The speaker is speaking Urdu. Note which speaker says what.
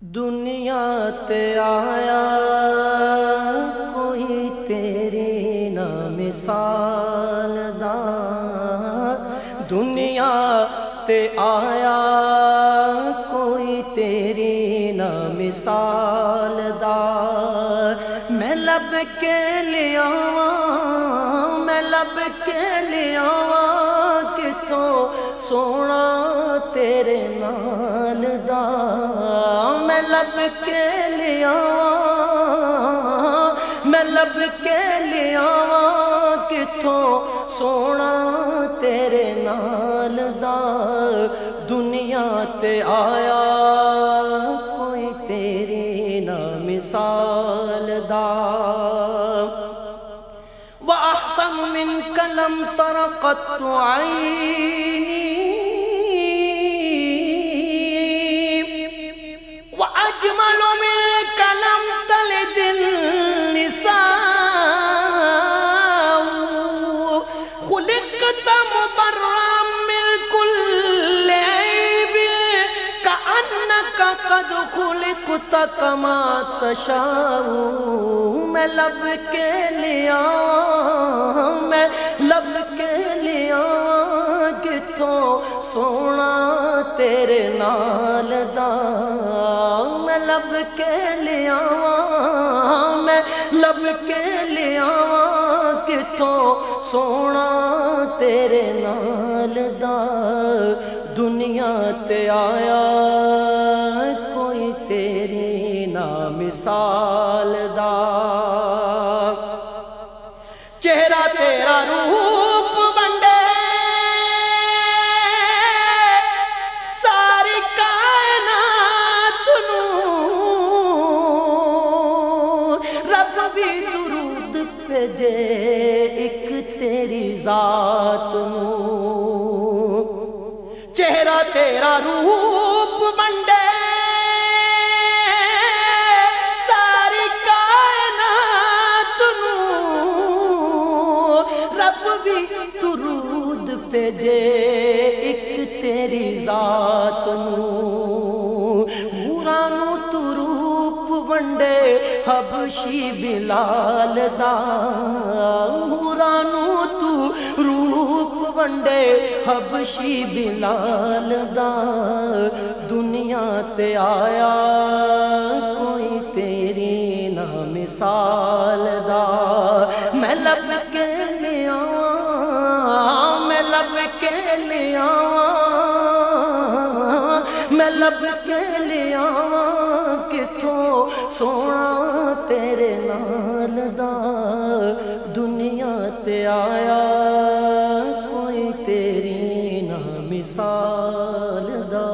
Speaker 1: دنیا تے آیا، کوئی تیری نہ مثال دا۔ دنیا تے آیا، کوئی تیری نہ مثال دا۔ میں لب کے لیا میں لب کے لیا کتوں سونا تیرے نال دا میں لب کے لیا میں لب کے لیا کتوں سونا تیرے نال دا دنیا تے آیا، کوئی تیری نہ مثال دا۔ وأحسن منك لم تر قط عيني وأجمل منك لم تلد النساء خلقت مبرا من كل عيب كأنك قد خلقت كما تشاء میں لب کے لیا میں لب کے لیا کتوں سونا تیرے نال دا میں لب کے لیا میں لب کے لیا کتوں سونا تیرے نال دا دنیا تے آیا، کوئی تیری نا مثال دا۔ چہرہ تیرا روپ رب بھی درود بھیجے، ایک تیری ذات نو۔ چہرہ تیرا روپ بنڈے۔ ساری کائنات نو۔ رب بھی درود بھیجے، ایک تیری ذات نو۔ نورانو تو روپ ونڈے حبشی بلال دا نورانو تو روپ ونڈے، حبشی بلال دا دنیا تے آیا، کوئی تیری نہ مثال دا۔ میں لب کے لیا میں لب کے لیا لب کے لیا کتوں سونا تیرے نال دا دنیا تے آیا، کوئی تیری نہ مثال دا۔